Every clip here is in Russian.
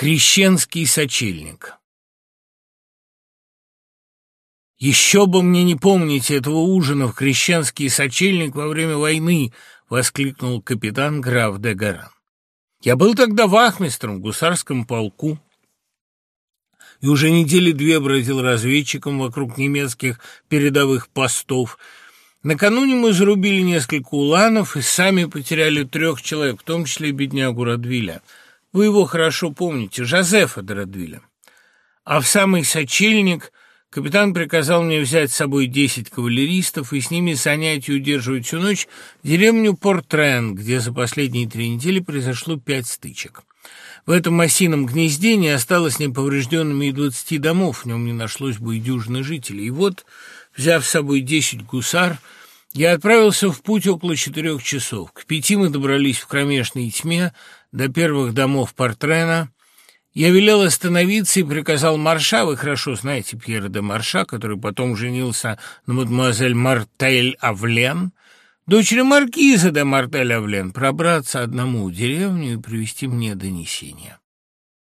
Крещенский сочельник «Еще бы мне не помнить этого ужина в Крещенский сочельник во время войны!» — воскликнул капитан граф де Гаран. «Я был тогда вахмистром в гусарском полку и уже недели две бродил разведчиком вокруг немецких передовых постов. Накануне мы зарубили несколько уланов и сами потеряли трех человек, в том числе беднягу Радвиля. Вы его хорошо помните, Жозефа де Радвиля. А в самый сочельник Капитан приказал мне взять с собой десять кавалеристов и с ними занять и удерживать всю ночь деревню Портрен, где за последние три недели произошло пять стычек. В этом осином гнезде не осталось неповрежденными и двадцати домов, в нем не нашлось бы и дюжины жителей. И вот, взяв с собой десять гусар, я отправился в путь около четырех часов. К пяти мы добрались в кромешной тьме до первых домов Портрена — я велел остановиться и приказал Марша, вы хорошо знаете Пьера де Марша, который потом женился на мадемуазель Мартель Авлен, дочери маркиза де Мартель Авлен, пробраться одному в деревню и привести мне донесение.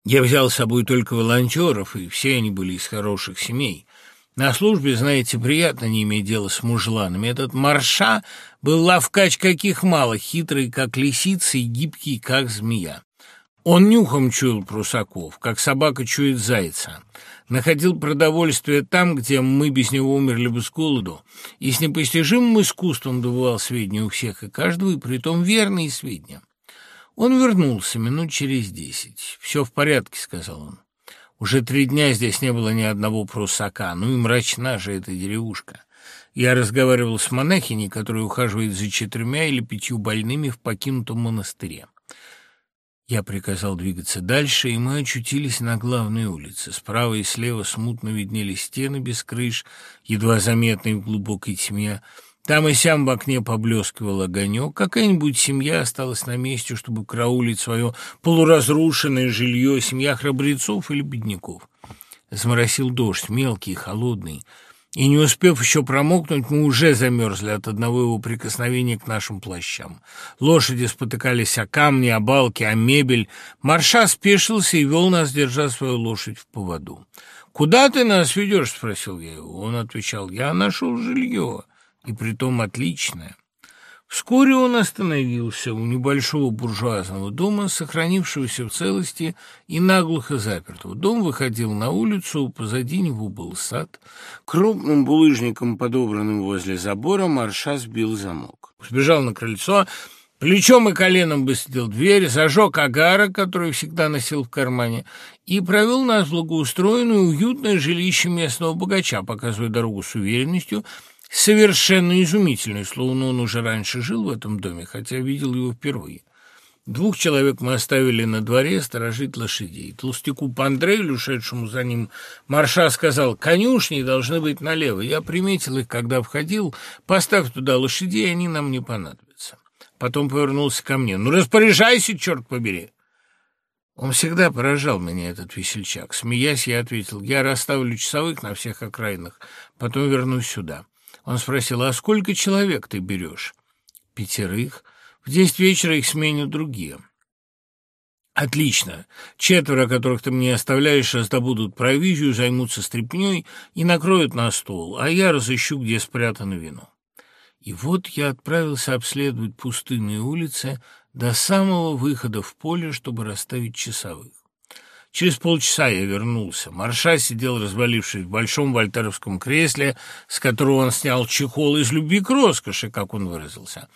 Я взял с собой только волонтеров, и все они были из хороших семей. На службе, знаете, приятно не иметь дела с мужланами. Этот Марша был лавкач каких мало, хитрый, как лисица, и гибкий, как змея. Он нюхом чуял прусаков, как собака чует зайца. Находил продовольствие там, где мы без него умерли бы с голоду, и с непостижимым искусством добывал сведения у всех и каждого, и притом верные сведения. Он вернулся минут через десять. «Все в порядке», — сказал он. «Уже три дня здесь не было ни одного прусака, ну и мрачна же эта деревушка». Я разговаривал с монахиней, которая ухаживает за четырьмя или пятью больными в покинутом монастыре. Я приказал двигаться дальше, и мы очутились на главной улице. Справа и слева смутно виднелись стены без крыш, едва заметные в глубокой тьме. Там и сям в окне поблескивал огонек. Какая-нибудь семья осталась на месте, чтобы караулить свое полуразрушенное жилье, семья храбрецов или бедняков. Заморосил дождь, мелкий, холодный. И не успев еще промокнуть, мы уже замерзли от одного его прикосновения к нашим плащам. Лошади спотыкались о камни, о балки, о мебель. Марша спешился и вел нас, держа свою лошадь в поводу. «Куда ты нас ведешь?» — спросил я его. Он отвечал, «Я нашел жилье, и притом отличное». Вскоре он остановился у небольшого буржуазного дома, сохранившегося в целости и наглухо запертого. Дом выходил на улицу, позади него был сад. Крупным булыжником, подобранным возле забора, Марша сбил замок. Сбежал на крыльцо, плечом и коленом высадил дверь, зажег агара, который всегда носил в кармане, и провел нас в благоустроенное, уютное жилище местного богача, показывая дорогу с уверенностью — совершенно изумительный, словно он уже раньше жил в этом доме, хотя видел его впервые. Двух человек мы оставили на дворе сторожить лошадей. Толстяку Пандрелю, ушедшему за ним, Марша сказал, конюшни должны быть налево. Я приметил их, когда входил. Поставь туда лошадей, они нам не понадобятся. Потом повернулся ко мне. Ну, распоряжайся, черт побери. Он всегда поражал меня, этот весельчак. Смеясь, я ответил, я расставлю часовых на всех окраинах, потом вернусь сюда. Он спросил, а сколько человек ты берешь? Пятерых. В десять вечера их сменят другие. Отлично. Четверо, которых ты мне оставляешь, раздобудут провизию, займутся стряпнёй и накроют на стол, а я разыщу, где спрятано вино. И вот я отправился обследовать пустынные улицы до самого выхода в поле, чтобы расставить часовых. Через полчаса я вернулся. Марша сидел, развалившись в большом вольтеровском кресле, с которого он снял чехол из любви к роскоши, как он выразился.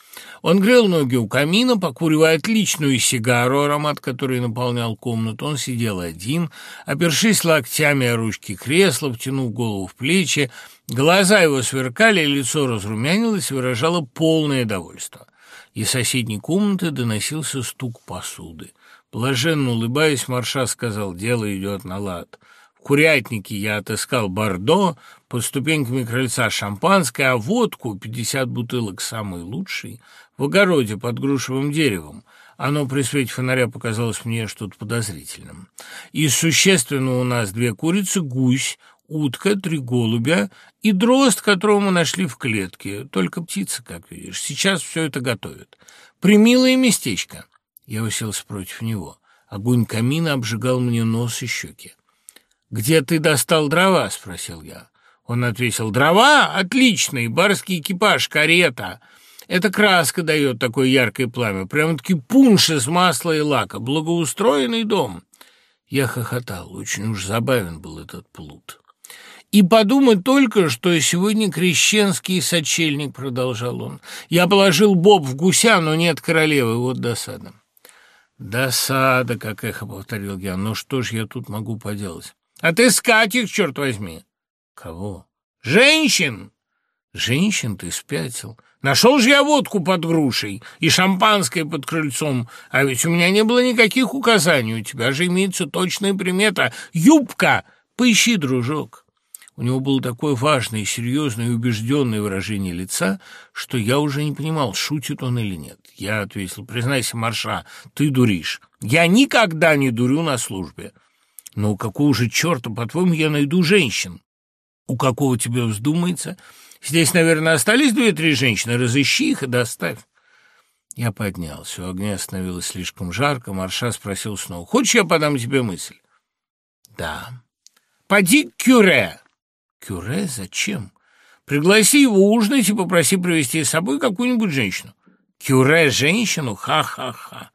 Он грел ноги у камина, покуривая отличную сигару, аромат которой наполнял комнату. Он сидел один, опершись локтями о ручки кресла, втянув голову в плечи. Глаза его сверкали, лицо разрумянилось и выражало полное довольство. Из соседней комнаты доносился стук посуды. Блаженно улыбаясь, Марша сказал, дело идет на лад. В курятнике я отыскал бордо, под ступеньками крыльца шампанское, а водку, пятьдесят бутылок самый лучший, в огороде под грушевым деревом. Оно при свете фонаря показалось мне что-то подозрительным. Из существенного у нас две курицы, гусь, утка, три голубя и дрозд, которого мы нашли в клетке. Только птица, как видишь. Сейчас все это готовят. Примилое местечко. Я уселся против него. Огонь камина обжигал мне нос и щеки. «Где ты достал дрова?» — спросил я. Он ответил, «Дрова? Отличный, барский экипаж, карета. Эта краска дает такое яркое пламя, прямо-таки пунш из масла и лака, благоустроенный дом». Я хохотал, очень уж забавен был этот плут. «И подумай только, что сегодня крещенский сочельник», — продолжал он. «Я положил боб в гуся, но нет королевы, вот досада». «Досада», — как эхо повторил я, — «ну что ж я тут могу поделать?» «Отыскать их, черт возьми!» «Кого?» «Женщин!» «Женщин ты спятил. Нашел же я водку под грушей и шампанское под крыльцом, а ведь у меня не было никаких указаний. У тебя же имеется точная примета. Юбка! Поищи, дружок!» У него было такое важное, серьезное и убежденное выражение лица, что я уже не понимал, шутит он или нет. Я ответил, признайся, Марша, ты дуришь. Я никогда не дурю на службе. Но у какого же черта, по-твоему, я найду женщин? У какого тебе вздумается? Здесь, наверное, остались две-три женщины. Разыщи их и доставь. Я поднялся. У огня становилось слишком жарко. Марша спросил снова. Хочешь, я подам тебе мысль? Да. Поди к Кюре. Кюре? Зачем? Пригласи его ужинать и попроси привезти с собой какую-нибудь женщину. Кюре женщину? Ха-ха-ха.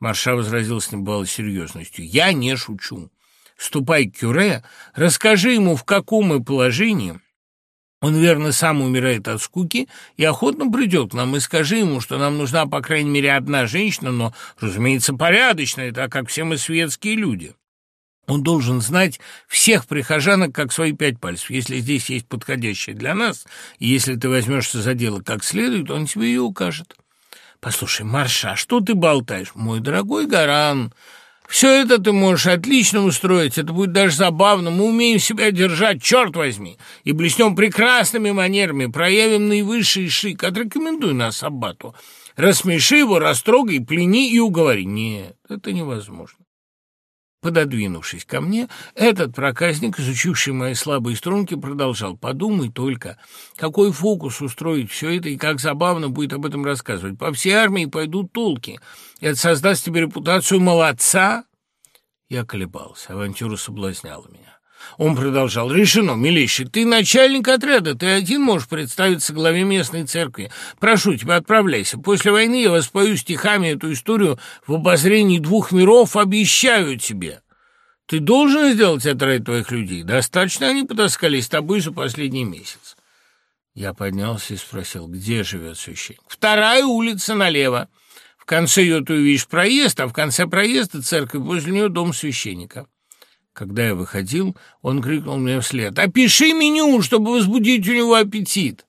Марша возразил с небывалой серьезностью. Я не шучу. Ступай к Кюре, расскажи ему, в каком мы положении. Он, верно, сам умирает от скуки и охотно придет к нам, и скажи ему, что нам нужна, по крайней мере, одна женщина, но, разумеется, порядочная, так как все мы светские люди. Он должен знать всех прихожанок, как свои пять пальцев. Если здесь есть подходящая для нас, и если ты возьмешься за дело как следует, он тебе ее укажет. Послушай, Марша, что ты болтаешь? Мой дорогой Гаран, все это ты можешь отлично устроить, это будет даже забавно. Мы умеем себя держать, черт возьми, и блеснем прекрасными манерами, проявим наивысший шик. Отрекомендуй нас Аббату. Рассмеши его, растрогай, плени и уговори. Нет, это невозможно. Пододвинувшись ко мне, этот проказник, изучивший мои слабые струнки, продолжал. «Подумай только, какой фокус устроить все это и как забавно будет об этом рассказывать. По всей армии пойдут толки. Это создаст тебе репутацию молодца?» Я колебался. Авантюра соблазняла меня. Он продолжал. «Решено, милейший, ты начальник отряда, ты один можешь представиться главе местной церкви. Прошу тебя, отправляйся. После войны я воспою стихами эту историю в обозрении двух миров, обещаю тебе. Ты должен сделать ради твоих людей. Достаточно они потаскались с тобой за последний месяц». Я поднялся и спросил, где живет священник. «Вторая улица налево. В конце ее ты увидишь проезд, а в конце проезда церковь, возле нее дом священника». Когда я выходил, он крикнул мне вслед. «Опиши меню, чтобы возбудить у него аппетит!»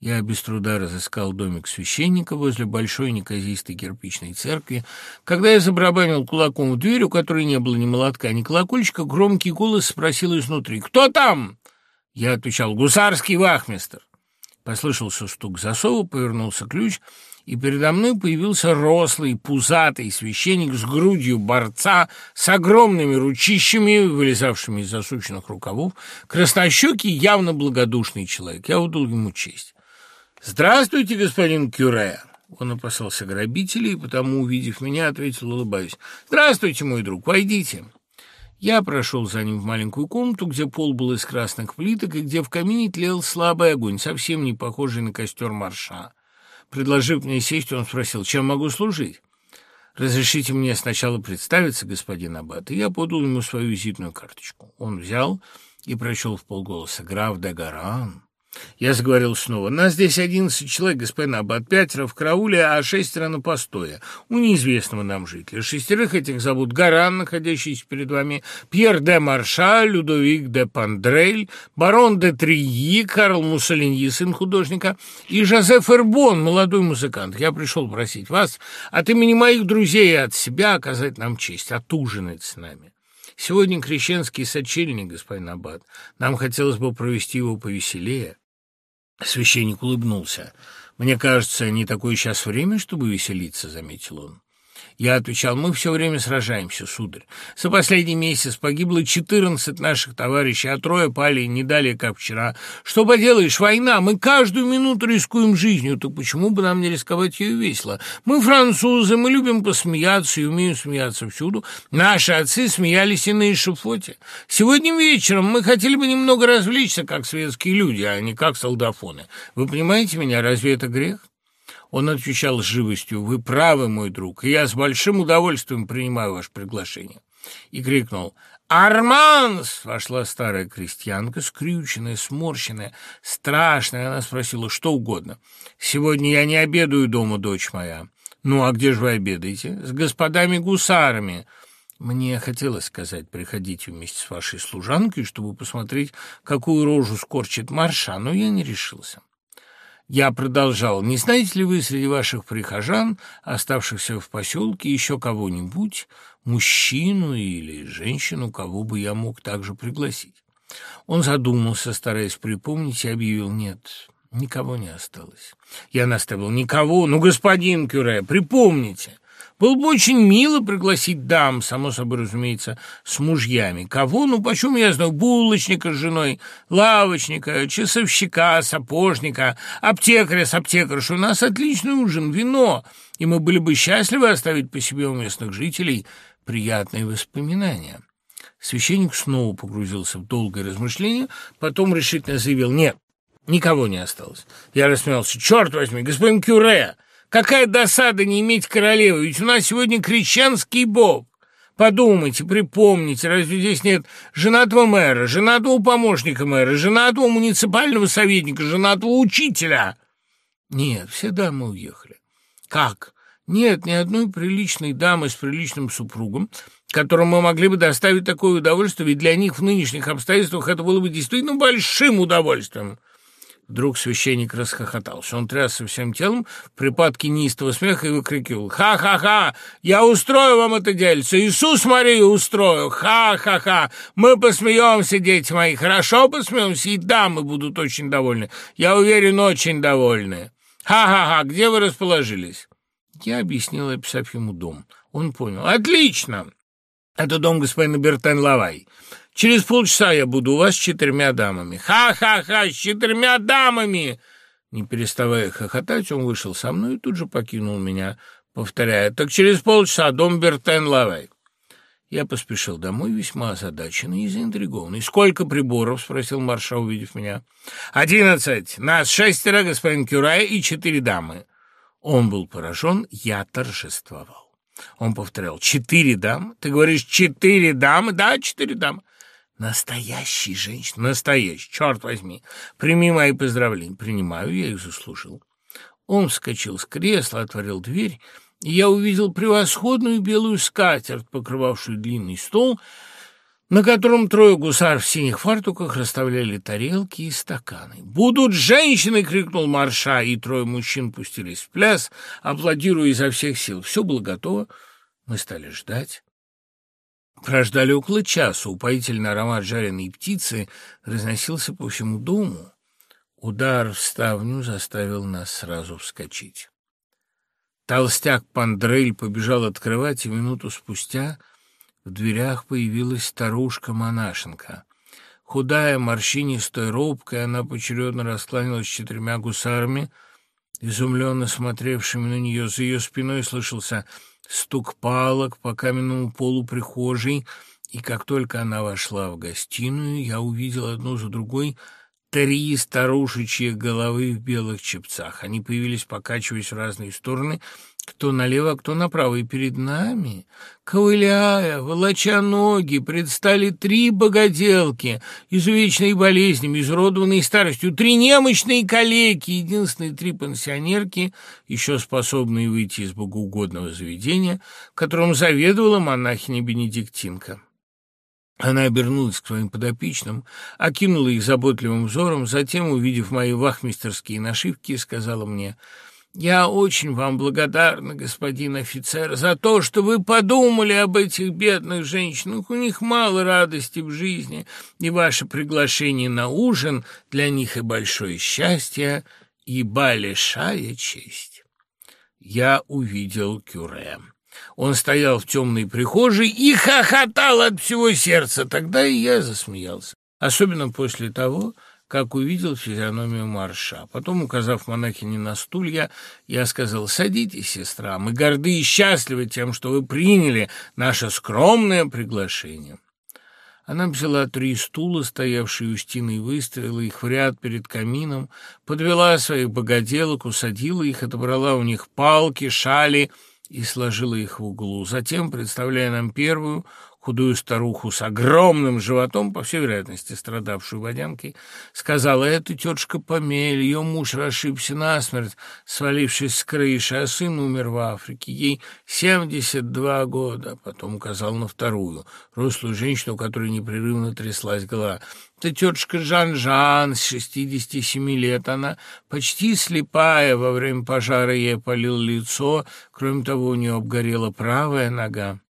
Я без труда разыскал домик священника возле большой неказистой кирпичной церкви. Когда я забарабанил кулаком в дверь, у которой не было ни молотка, ни колокольчика, громкий голос спросил изнутри «Кто там?» Я отвечал «Гусарский вахмистр». Послышался стук засова, повернулся ключ — и передо мной появился рослый, пузатый священник с грудью борца, с огромными ручищами, вылезавшими из засученных рукавов, краснощекий, явно благодушный человек. Я удал ему честь. «Здравствуйте, господин Кюре!» Он опасался грабителей, потому, увидев меня, ответил, улыбаясь. «Здравствуйте, мой друг, войдите!» Я прошел за ним в маленькую комнату, где пол был из красных плиток и где в камине тлел слабый огонь, совсем не похожий на костер марша. Предложив мне сесть, он спросил, чем могу служить? «Разрешите мне сначала представиться, господин Аббат?» И я подал ему свою визитную карточку. Он взял и прочел в полголоса «Граф Дагаран». Я заговорил снова. «Нас здесь одиннадцать человек, господин Аббат, пятеро в карауле, а шестеро на постое. У неизвестного нам жителя. Шестерых этих зовут Гаран, находящийся перед вами, Пьер де Марша, Людовик де Пандрель, барон де Трии, Карл Муссолиньи, сын художника, и Жозеф Эрбон, молодой музыкант. Я пришел просить вас от имени моих друзей и от себя оказать нам честь, отужинать с нами». Сегодня крещенский сочельник, господин Аббат. Нам хотелось бы провести его повеселее. Священник улыбнулся. «Мне кажется, не такое сейчас время, чтобы веселиться», — заметил он. Я отвечал, мы все время сражаемся, сударь. За последний месяц погибло четырнадцать наших товарищей, а трое пали не далее, как вчера. Что поделаешь, война, мы каждую минуту рискуем жизнью, то почему бы нам не рисковать ее весело? Мы французы, мы любим посмеяться и умеем смеяться всюду. Наши отцы смеялись и на эшафоте. Сегодня вечером мы хотели бы немного развлечься, как светские люди, а не как солдафоны. Вы понимаете меня, разве это грех? Он отвечал с живостью, «Вы правы, мой друг, и я с большим удовольствием принимаю ваше приглашение». И крикнул, «Арманс!» Вошла старая крестьянка, скрюченная, сморщенная, страшная. Она спросила, что угодно. «Сегодня я не обедаю дома, дочь моя». «Ну, а где же вы обедаете?» «С господами гусарами». Мне хотелось сказать, приходите вместе с вашей служанкой, чтобы посмотреть, какую рожу скорчит марша, но я не решился. Я продолжал. «Не знаете ли вы среди ваших прихожан, оставшихся в поселке, еще кого-нибудь, мужчину или женщину, кого бы я мог также пригласить?» Он задумался, стараясь припомнить, и объявил «нет». Никого не осталось. Я наставил «никого». «Ну, господин Кюре, припомните». Было бы очень мило пригласить дам, само собой разумеется, с мужьями. Кого? Ну, почему я знаю? Булочника с женой, лавочника, часовщика, сапожника, аптекаря с аптекаршей. У нас отличный ужин, вино, и мы были бы счастливы оставить по себе у местных жителей приятные воспоминания. Священник снова погрузился в долгое размышление, потом решительно заявил «нет». Никого не осталось. Я рассмеялся. «Черт возьми, господин Кюре!» Какая досада не иметь королевы, ведь у нас сегодня крещенский бог. Подумайте, припомните, разве здесь нет женатого мэра, женатого помощника мэра, женатого муниципального советника, женатого учителя? Нет, все дамы уехали. Как? Нет ни одной приличной дамы с приличным супругом, которым мы могли бы доставить такое удовольствие, ведь для них в нынешних обстоятельствах это было бы действительно большим удовольствием. Вдруг священник расхохотался. Он трясся всем телом в припадке неистого смеха и выкрикивал «Ха-ха-ха! Я устрою вам это дельце! Иисус Марию устрою! Ха-ха-ха! Мы посмеемся, дети мои! Хорошо посмеемся, и дамы будут очень довольны. Я уверен, очень довольны. Ха-ха-ха! Где вы расположились?» Я объяснил, описав ему дом. Он понял. «Отлично! Это дом господина Бертен-Лавай. Через полчаса я буду у вас с четырьмя дамами. Ха-ха-ха, с четырьмя дамами!» Не переставая хохотать, он вышел со мной и тут же покинул меня, повторяя, «Так через полчаса дом Бертен-Лавай». Я поспешил домой, весьма озадаченный и заинтригованный. «Сколько приборов?» — спросил маршал, увидев меня. «Одиннадцать. Нас шестеро, господин Кюрай и четыре дамы». Он был поражен, я торжествовал. Он повторял, «Четыре дамы? Ты говоришь, четыре дамы?» «Да, четыре дамы». Настоящий женщина, настоящий, черт возьми. Прими мои поздравления. Принимаю, я их заслужил. Он вскочил с кресла, отворил дверь, и я увидел превосходную белую скатерть, покрывавшую длинный стол, на котором трое гусар в синих фартуках расставляли тарелки и стаканы. «Будут женщины!» — крикнул Марша, и трое мужчин пустились в пляс, аплодируя изо всех сил. Все было готово. Мы стали ждать. Прождали около часа, упоительный аромат жареной птицы разносился по всему дому. Удар в ставню заставил нас сразу вскочить. Толстяк Пандрель побежал открывать, и минуту спустя в дверях появилась старушка-монашенка. Худая, морщинистая, робкая, она поочередно раскланялась с четырьмя гусарами, изумленно смотревшими на нее. За ее спиной слышался стук палок по каменному полу прихожей, и как только она вошла в гостиную, я увидел одну за другой три старушечьи головы в белых чепцах. Они появились, покачиваясь в разные стороны, кто налево, а кто направо, и перед нами, ковыляя, волоча ноги, предстали три богоделки, изувеченные болезнями, изуродованные старостью, три немощные калеки, единственные три пансионерки, еще способные выйти из богоугодного заведения, которым заведовала монахиня-бенедиктинка. Она обернулась к своим подопечным, окинула их заботливым взором, затем, увидев мои вахмистерские нашивки, сказала мне — я очень вам благодарна, господин офицер, за то, что вы подумали об этих бедных женщинах. У них мало радости в жизни, и ваше приглашение на ужин для них и большое счастье, и большая честь. Я увидел Кюре. Он стоял в темной прихожей и хохотал от всего сердца. Тогда и я засмеялся. Особенно после того, как увидел физиономию марша. Потом, указав монахине на стулья, я сказал, «Садитесь, сестра, мы горды и счастливы тем, что вы приняли наше скромное приглашение». Она взяла три стула, стоявшие у стены, и выставила их в ряд перед камином, подвела своих богоделок, усадила их, отобрала у них палки, шали и сложила их в углу. Затем, представляя нам первую, худую старуху с огромным животом, по всей вероятности страдавшую водянкой, сказала, это тетушка Помель, ее муж расшибся насмерть, свалившись с крыши, а сын умер в Африке, ей 72 года. Потом указал на вторую, рослую женщину, у которой непрерывно тряслась голова. Это тетушка Жан-Жан, с 67 лет, она почти слепая, во время пожара ей опалил лицо, кроме того, у нее обгорела правая нога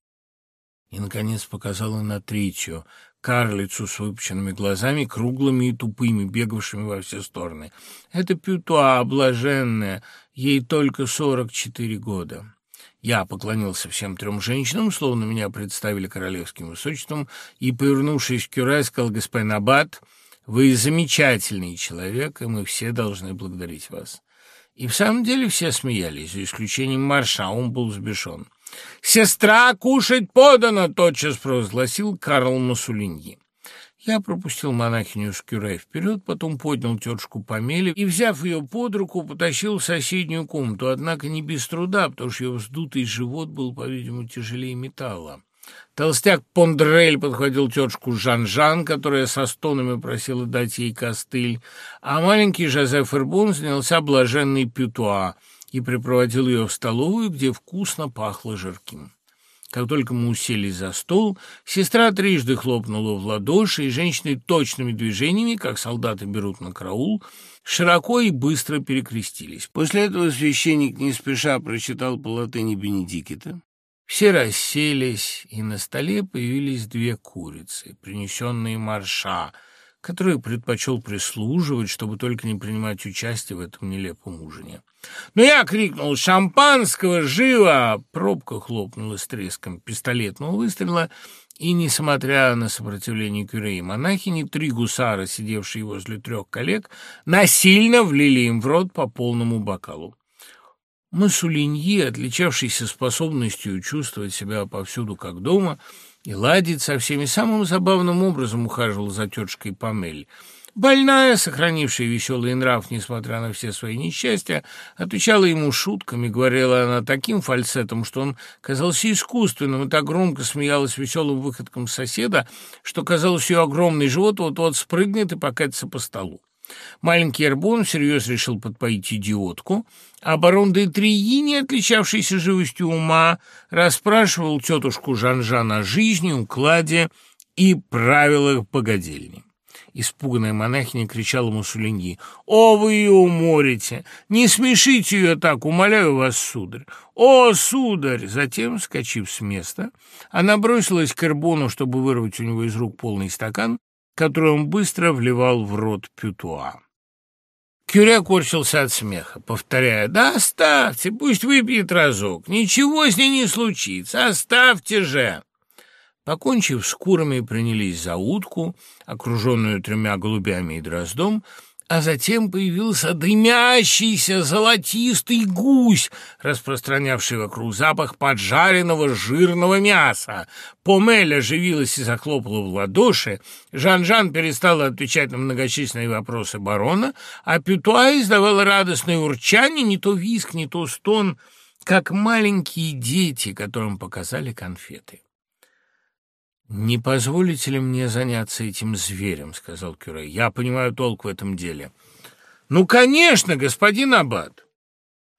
и, наконец, показала на третью, карлицу с выпученными глазами, круглыми и тупыми, бегавшими во все стороны. Это Пютуа, блаженная, ей только сорок четыре года. Я поклонился всем трем женщинам, словно меня представили королевским высочеством, и, повернувшись к Кюре, сказал господин Аббат, «Вы замечательный человек, и мы все должны благодарить вас». И в самом деле все смеялись, за исключением Марша, он был взбешен. «Сестра, кушать подано!» — тотчас провозгласил Карл Масулиньи. Я пропустил монахиню с кюре вперед, потом поднял тетушку Помели и, взяв ее под руку, потащил в соседнюю комнату, однако не без труда, потому что ее вздутый живот был, по-видимому, тяжелее металла. Толстяк Пондрель подхватил тетушку Жан-Жан, которая со стонами просила дать ей костыль, а маленький Жозеф Эрбун занялся блаженной Пютуа — и припроводил ее в столовую, где вкусно пахло жирким. Как только мы уселись за стол, сестра трижды хлопнула в ладоши, и женщины точными движениями, как солдаты берут на караул, широко и быстро перекрестились. После этого священник не спеша прочитал по латыни Бенедикита. Все расселись, и на столе появились две курицы, принесенные марша, который предпочел прислуживать, чтобы только не принимать участие в этом нелепом ужине. Но я крикнул «Шампанского! Живо!» Пробка хлопнула с треском пистолетного выстрела, и, несмотря на сопротивление кюре и монахини, три гусара, сидевшие возле трех коллег, насильно влили им в рот по полному бокалу. Массулиньи, отличавшийся способностью чувствовать себя повсюду как дома, и ладить со всеми, самым забавным образом ухаживал за тетушкой Памель — Больная, сохранившая веселый нрав, несмотря на все свои несчастья, отвечала ему шутками, говорила она таким фальцетом, что он казался искусственным, и так громко смеялась веселым выходком соседа, что, казалось, ее огромный живот вот-вот спрыгнет и покатится по столу. Маленький Эрбон всерьез решил подпоить идиотку, а барон де Трии, не отличавшийся живостью ума, расспрашивал тетушку Жан-Жан о жизни, укладе и правилах погодельни. Испуганная монахиня кричала Муссолиньи. «О, вы ее уморите! Не смешите ее так, умоляю вас, сударь! О, сударь!» Затем, скачив с места, она бросилась к Эрбону, чтобы вырвать у него из рук полный стакан, который он быстро вливал в рот Пютуа. Кюре корчился от смеха, повторяя, «Да оставьте, пусть выпьет разок, ничего с ней не случится, оставьте же!» Покончив с курами, принялись за утку, окруженную тремя голубями и дроздом, а затем появился дымящийся золотистый гусь, распространявший вокруг запах поджаренного жирного мяса. Помель оживилась и захлопала в ладоши, Жан-Жан перестала отвечать на многочисленные вопросы барона, а Пютуа издавала радостное урчание, не то виск, не то стон, как маленькие дети, которым показали конфеты. «Не позволите ли мне заняться этим зверем?» — сказал Кюре. «Я понимаю толк в этом деле». «Ну, конечно, господин Аббат!»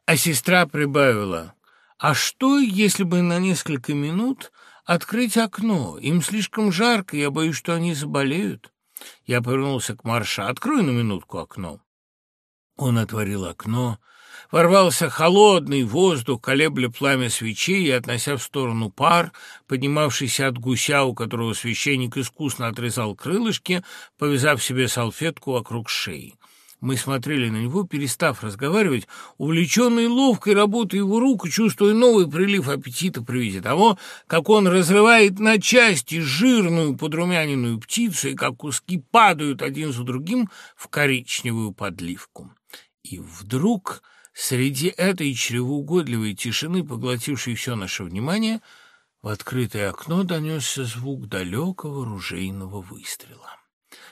А сестра прибавила. «А что, если бы на несколько минут открыть окно? Им слишком жарко, я боюсь, что они заболеют». Я повернулся к Марша. «Открой на минутку окно». Он отворил окно, Ворвался холодный воздух, колебля пламя свечей и относя в сторону пар, поднимавшийся от гуся, у которого священник искусно отрезал крылышки, повязав себе салфетку вокруг шеи. Мы смотрели на него, перестав разговаривать, увлеченные ловкой работой его рук, чувствуя новый прилив аппетита при виде того, как он разрывает на части жирную подрумяненную птицу и как куски падают один за другим в коричневую подливку. И вдруг среди этой чревоугодливой тишины, поглотившей все наше внимание, в открытое окно донесся звук далекого ружейного выстрела.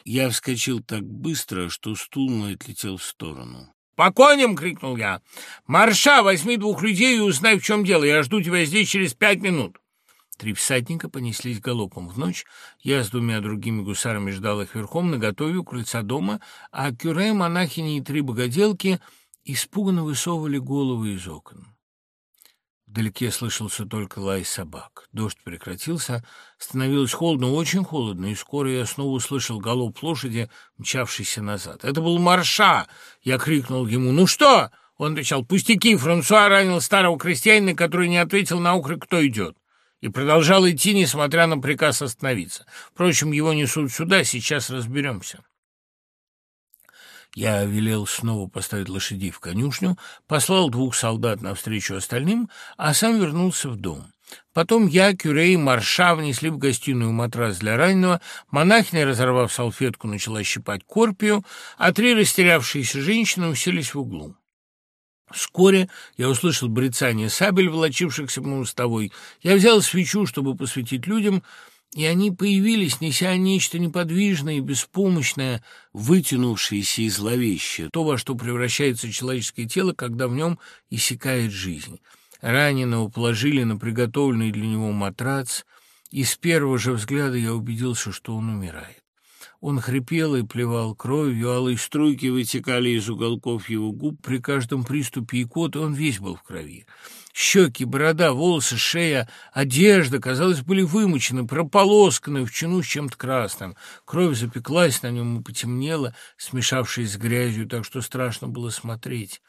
Я вскочил так быстро, что стул мой отлетел в сторону. «По коням!» — крикнул я. «Марша, возьми двух людей и узнай, в чем дело. Я жду тебя здесь через пять минут». Три всадника понеслись галопом в ночь. Я с двумя другими гусарами ждал их верхом, наготове у крыльца дома, а кюре, монахини и три богоделки испуганно высовывали головы из окон. Вдалеке слышался только лай собак. Дождь прекратился, становилось холодно, очень холодно, и скоро я снова услышал голоб лошади, мчавшейся назад. Это был Марша! Я крикнул ему «Ну что?» Он отвечал «Пустяки, Франсуа ранил старого крестьянина, который не ответил на окрик «Кто идет?» и продолжал идти, несмотря на приказ остановиться. Впрочем, его несут сюда, сейчас разберемся. Я велел снова поставить лошадей в конюшню, послал двух солдат навстречу остальным, а сам вернулся в дом. Потом я, Кюре и Марша внесли в гостиную матрас для раненого, монахиня, разорвав салфетку, начала щипать корпию, а три растерявшиеся женщины уселись в углу. Вскоре я услышал брецание сабель, волочившихся по мостовой. Я взял свечу, чтобы посветить людям, и они появились, неся нечто неподвижное и беспомощное, вытянувшееся и зловещее, то, во что превращается человеческое тело, когда в нем иссякает жизнь. Раненого положили на приготовленный для него матрац, и с первого же взгляда я убедился, что он умирает. Он хрипел и плевал кровью, алые струйки вытекали из уголков его губ при каждом приступе икоты, он весь был в крови. Щеки, борода, волосы, шея, одежда, казалось, были вымочены, прополосканы в чину с чем-то красным. Кровь запеклась на нем и потемнела, смешавшись с грязью, так что страшно было смотреть.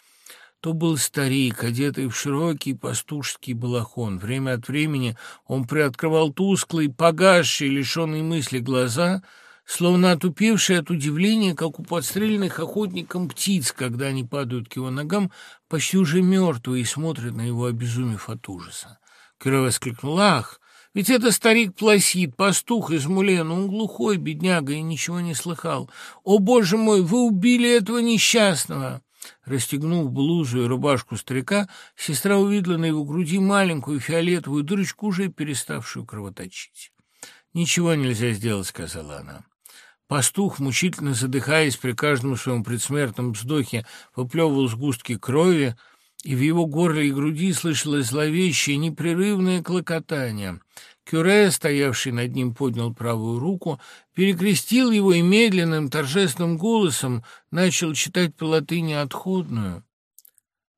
То был старик, одетый в широкий пастушский балахон. Время от времени он приоткрывал тусклые, погасшие, лишенные мысли глаза — словно отупевший от удивления, как у подстреленных охотником птиц, когда они падают к его ногам, почти уже мертвые, и смотрят на его, обезумев от ужаса. Кира воскликнул, «Ах, ведь это старик Пласид, пастух из Мулена, он глухой, бедняга, и ничего не слыхал. О, боже мой, вы убили этого несчастного!» Расстегнув блузу и рубашку старика, сестра увидела на его груди маленькую фиолетовую дырочку, уже переставшую кровоточить. «Ничего нельзя сделать», — сказала она. Пастух, мучительно задыхаясь при каждом своем предсмертном вздохе, выплевывал сгустки крови, и в его горле и груди слышалось зловещее, непрерывное клокотание. Кюре, стоявший над ним, поднял правую руку, перекрестил его и медленным, торжественным голосом начал читать по латыни отходную.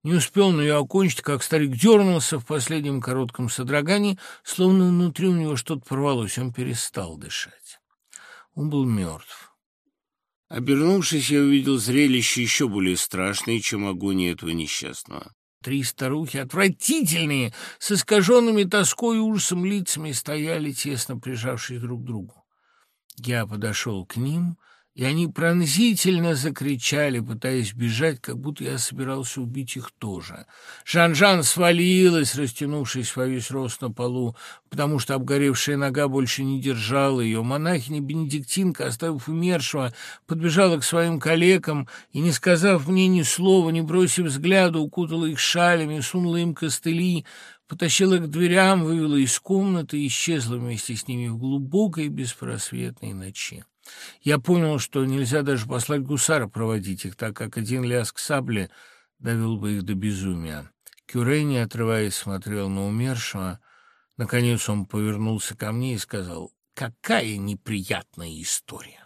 Не успел он ее окончить, как старик дернулся в последнем коротком содрогании, словно внутри у него что-то порвалось, он перестал дышать. Он был мертв. Обернувшись, я увидел зрелище еще более страшное, чем агония этого несчастного. Три старухи, отвратительные, с искаженными тоской и ужасом лицами, стояли, тесно прижавшись друг к другу. Я подошел к ним и они пронзительно закричали, пытаясь бежать, как будто я собирался убить их тоже. Жан-Жан свалилась, растянувшись во весь рост на полу, потому что обгоревшая нога больше не держала ее. Монахиня-бенедиктинка, оставив умершего, подбежала к своим коллегам и, не сказав мне ни слова, не бросив взгляда, укутала их шалями, сунула им костыли, потащила к дверям, вывела из комнаты и исчезла вместе с ними в глубокой беспросветной ночи. Я понял, что нельзя даже послать гусара проводить их, так как один лязг сабли довел бы их до безумия. Кюре, не отрываясь, смотрел на умершего. Наконец он повернулся ко мне и сказал, «Какая неприятная история!»